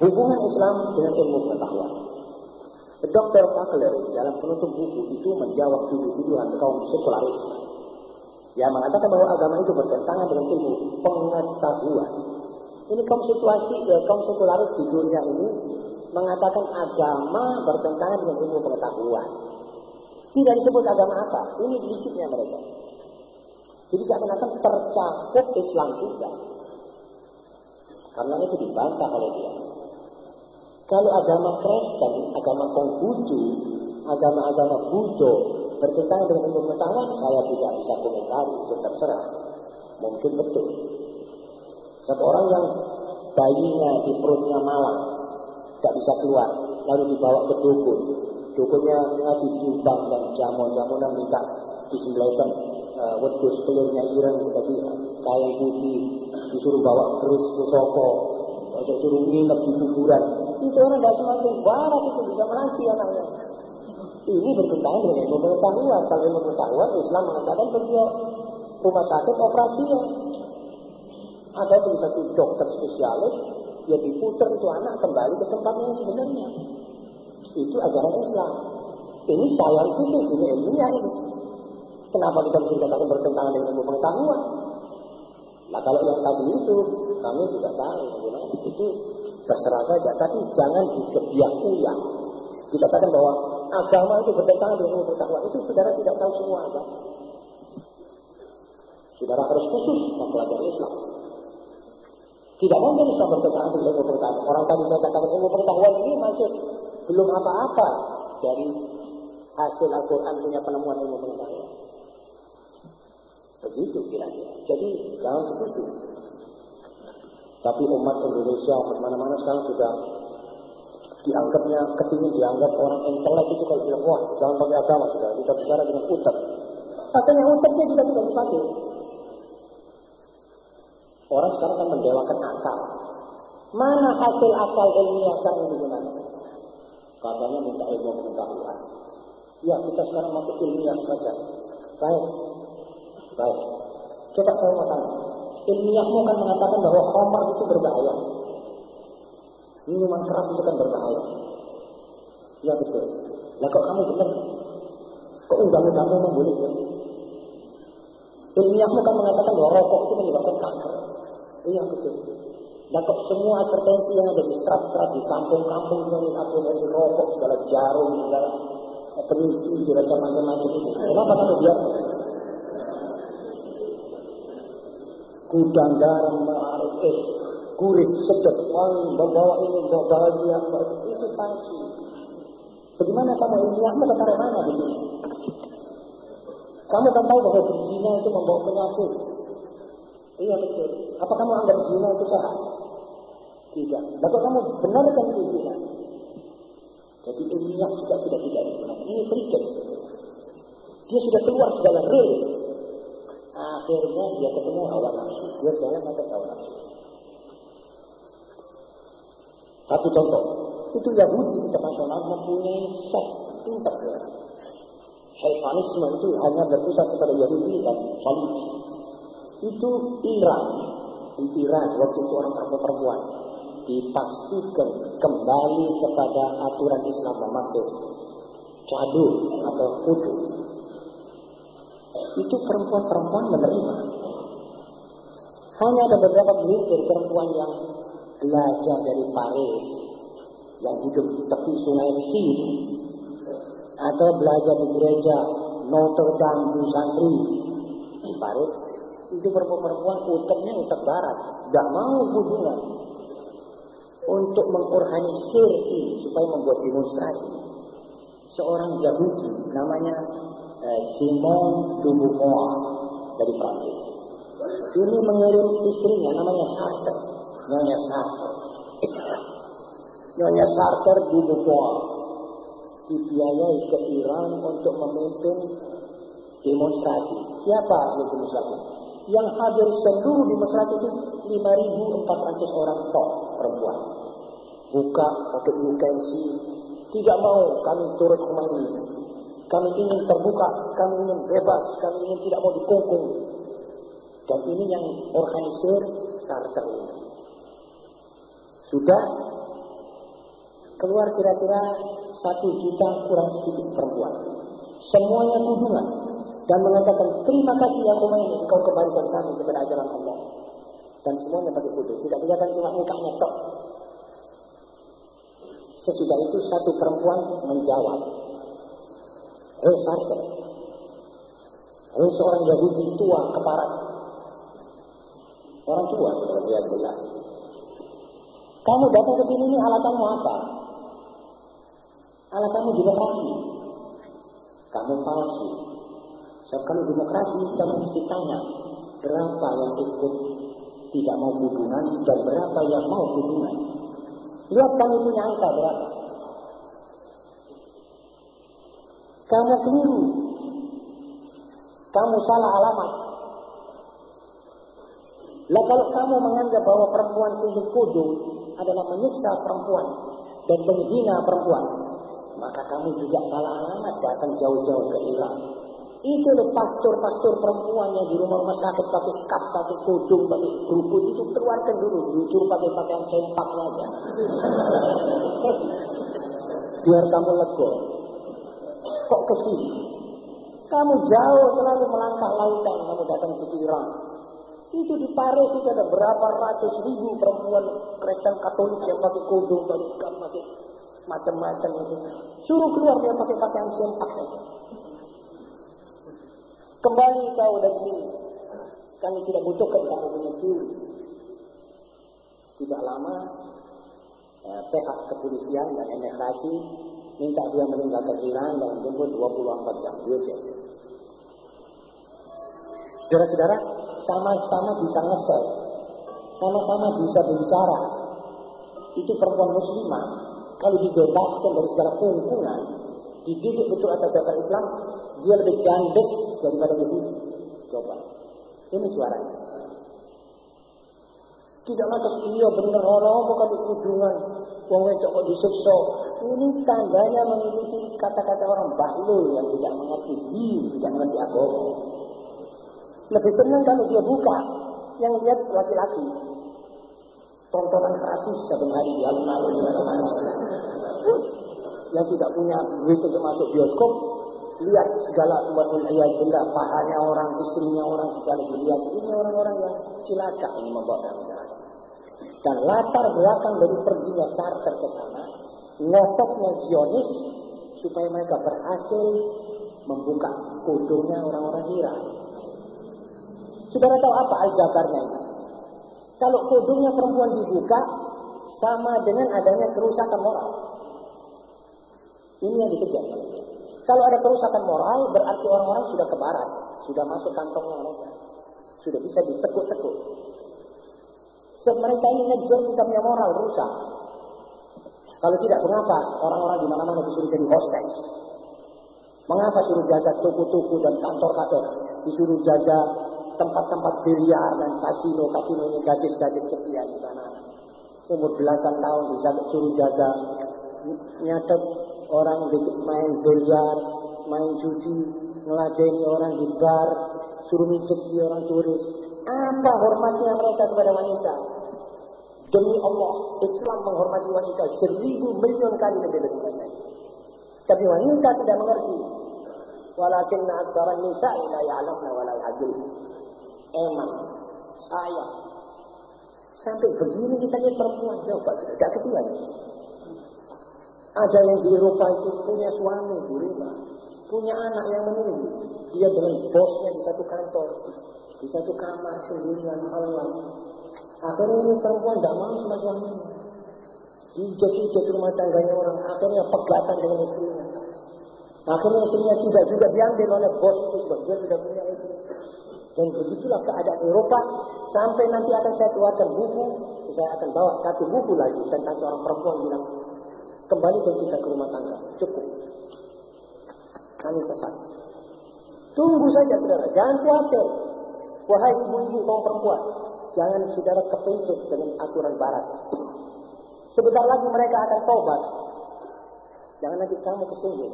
Hubungan Islam dengan ilmu pengetahuan. Dr. Fakler dalam penutup buku itu menjawab tuduhan kaum sekularis yang mengatakan bahwa agama itu bertentangan dengan ilmu pengetahuan. Ini kaum situasi, ya, kaum sekularis di dunia ini mengatakan agama bertentangan dengan ilmu pengetahuan. Tidak disebut agama apa. Ini liciknya mereka. Jadi saya mengatakan tercakup Islam juga. Karena itu dibantah oleh dia. Kalau agama Kristen, agama Konghucu, agama-agama Buddha bertentangan dengan ilmu pengetahuan, saya tidak bisa komentari, itu terserah. Mungkin betul. Satu orang yang bayinya di perutnya malang, tidak bisa keluar, lalu dibawa ke dukun. Dukunnya ngasih timbang dan jamu-jamunan minta disembelihkan uh, wedus telurnya ireng dikasih kain putih disuruh bawa keris ke soko suruh nginep di kuburan itu orang tidak semakin waras itu bisa mati anaknya. Ini bertentangan dengan ilmu pengetahuan. Kalau ilmu pengetahuan Islam mengatakan beliau rumah sakit operasi ya ada tuh satu dokter spesialis ya diputer itu anak kembali ke tempatnya yang sebenarnya. Itu ajaran Islam. Ini scientific ini ilmiah ini. Kenapa kita mesti katakan bertentangan dengan ilmu pengetahuan? Nah kalau yang tadi itu kami tidak tahu bagaimana itu terserah saja tapi jangan dikebiak-uyak dikatakan bahwa agama itu bertentangan dengan ilmu pengetahuan itu saudara tidak tahu semua agama saudara harus khusus mempelajari Islam tidak mungkin Islam bertentangan dengan ilmu pengetahuan. Orang tadi saya katakan ilmu pengetahuan ini masih belum apa-apa dari hasil Al-Quran punya penemuan ilmu pengetahuan. Begitu kira-kira. Jadi jangan situ. Tapi umat Indonesia ke mana-mana sekarang sudah dianggapnya kepingin dianggap orang intelek itu kalau bilang wah jangan pakai agama sudah kita bicara dengan utek. Asalnya uteknya juga tidak dipakai. Orang sekarang kan mendewakan akal. Mana hasil akal ilmiah yang digunakan? Katanya minta ilmu pengetahuan. Ya, kita sekarang pakai ilmiah saja. Baik. Baik. Coba saya mau tanya. Ilmiahmu kan mengatakan bahwa khamar itu berbahaya. Minuman keras itu kan berbahaya. Ya betul. Lah kok kamu benar? Kok undang-undangmu membolehkan? Ilmiahmu kan mengatakan bahwa rokok itu menyebabkan kanker. Iya betul. Dan kok semua advertensi yang ada di strat-strat di kampung-kampung dengan advertensi rokok, segala jarum, segala peniti, segala macam-macam itu. Kenapa kamu biarkan? Gudang garam, ma'arif, gurih, sedap, wangi, membawa ini, membawa bahagia, itu palsu. Bagaimana kamu ilmiahmu ketaruh mana di sini? Kamu kan tahu bahwa berzina itu membawa penyakit. Iya betul. Apa kamu anggap zina itu sehat? Tidak. Lalu kamu benarkan itu zina? Jadi ilmiah juga tidak digunakan. Ini pretext. Dia sudah keluar segala real. Akhirnya dia ketemu hawa nafsu. Dia jalan atas hawa nafsu. Satu contoh. Itu Yahudi internasional mempunyai seks pintar. Syaitanisme itu hanya berpusat kepada Yahudi dan Salib. Itu Iran. Di Iran waktu itu orang perempuan dipastikan kembali kepada aturan Islam memakai cadur atau kudu. Itu perempuan-perempuan menerima. Hanya ada beberapa dari perempuan yang belajar dari Paris, yang hidup di tepi sungai Sin, atau belajar di gereja Notre Dame du Santris di Paris, itu perempuan-perempuan uteknya utek barat, gak mau hubungan untuk mengorganisir ini supaya membuat demonstrasi. Seorang Yahudi namanya eh, Simon de Beauvoir dari Prancis. Ini mengirim istrinya namanya Sartre, Nyonya Sartre. Nyonya Sartre Beauvoir dibiayai ke Iran untuk memimpin demonstrasi. Siapa yang demonstrasi? Yang hadir seluruh demonstrasi itu 5.400 orang tok perempuan. Buka pakai UKNC. Tidak mau kami turut ini. Kami ingin terbuka, kami ingin bebas, kami ingin tidak mau dikungkung. Dan ini yang organisir Sartre ini. Sudah keluar kira-kira satu juta kurang sedikit perempuan. Semuanya kudungan dan mengatakan terima kasih ya Khomeini engkau kembalikan kami kepada ajaran Allah. Dan semuanya pakai kudung, tidak kelihatan cuma mukanya tok. Sesudah itu satu perempuan menjawab, Hei Sartre, seorang Yahudi tua keparat, orang tua, dia bilang, kamu datang ke sini ini alasanmu apa? Alasanmu demokrasi. Kamu palsu. Sebab kalau demokrasi kamu mesti tanya berapa yang ikut tidak mau hubungan dan berapa yang mau hubungan. Lihat kamu punya angka berapa. Kamu keliru. Kamu salah alamat. Lah kalau kamu menganggap bahwa perempuan itu kudung adalah menyiksa perempuan dan menghina perempuan, maka kamu juga salah alamat datang jauh-jauh ke Irak. Itu loh pastor-pastor perempuan yang di rumah-rumah sakit pakai kap, pakai kudung, pakai keruput itu keluarkan dulu, jujur pakai pakaian sempak aja. Biar kamu lego. Kok ke sini? Kamu jauh terlalu melangkah lautan, kamu datang ke Irak. Itu di Paris itu ada berapa ratus ribu perempuan Kristen Katolik yang pakai kudung, kap, pakai macam-macam itu. Suruh keluar dia pakai pakaian sempak. Kembali kau dari sini. Kami tidak butuhkan kamu punya kiu. Tidak lama eh, pihak kepolisian dan emigrasi minta dia meninggalkan Iran dalam tempoh 24 jam. Dua jam. Saudara-saudara, sama-sama bisa ngesel, sama-sama bisa berbicara. Itu perempuan muslimah kalau dibebaskan dari segala keungkungan, dididik betul atas dasar Islam, dia lebih gandes daripada Yahudi. Coba. Ini suaranya. Tidak lantas iya benar orang bukan kudungan. Wong wedok kok disiksa. Ini tandanya mengikuti kata-kata orang bahlul yang tidak mengerti din, tidak mengerti agama. Lebih senang kalau dia buka yang lihat laki-laki. Tontonan gratis setiap hari di alun-alun di mana-mana. Yang tidak punya duit untuk masuk bioskop, lihat segala benda pahanya orang, istrinya orang, segala dilihat. Ini orang-orang yang cilaka ini membawa kami Dan latar belakang dari perginya Sartre ke sana, ngotoknya Zionis supaya mereka berhasil membuka kudungnya orang-orang Iran. Saudara tahu apa aljabarnya itu? Kalau kudungnya perempuan dibuka, sama dengan adanya kerusakan moral. Ini yang dikejar. Kalau ada kerusakan moral, berarti orang-orang sudah ke barat, sudah masuk kantongnya mereka, sudah bisa ditekuk-tekuk. Sebab mereka ini ngejar kita punya moral rusak. Kalau tidak, mengapa orang-orang di mana-mana disuruh jadi hostess? Mengapa suruh jaga toko-toko dan kantor-kantor? Disuruh jaga tempat-tempat biliar dan kasino, kasino ini gadis-gadis kecil di sana. Umur belasan tahun bisa suruh jaga nyatet orang main biliar, main judi, ngeladeni orang di bar, suruh mijeti orang turis. Apa hormatnya mereka kepada wanita? Demi Allah, Islam menghormati wanita seribu milion kali lebih lebih banyak. Tapi wanita tidak mengerti. Walakin aksaran nisa'i la ya'lamna wa la Emang saya sampai begini kita lihat perempuan coba tidak kesian. Ada yang di Eropa itu punya suami di rumah, punya anak yang menunggu. Dia dengan bosnya di satu kantor, di satu kamar sendirian malam. Akhirnya ini perempuan tidak mau sama suaminya. Dijat-ijat rumah tangganya orang, akhirnya pegatan dengan istrinya. Akhirnya istrinya tidak juga diambil oleh bos itu sebab dia tidak punya istri. Dan begitulah keadaan Eropa sampai nanti akan saya keluarkan buku, saya akan bawa satu buku lagi tentang seorang perempuan bilang kembalikan kita ke rumah tangga, cukup. Kami sesat. Tunggu saja saudara, jangan khawatir. Wahai ibu-ibu kaum perempuan, jangan saudara kepencut dengan aturan barat. Sebentar lagi mereka akan tobat. Jangan nanti kamu kesungguh.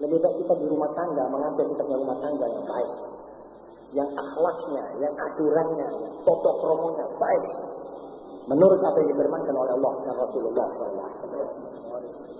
Lebih baik kita di rumah tangga mengambil kita punya rumah tangga yang baik yang akhlaknya, yang aturannya, yang totok romonya baik. menurut apa yang difirmankan oleh Allah dan Rasulullah SAW.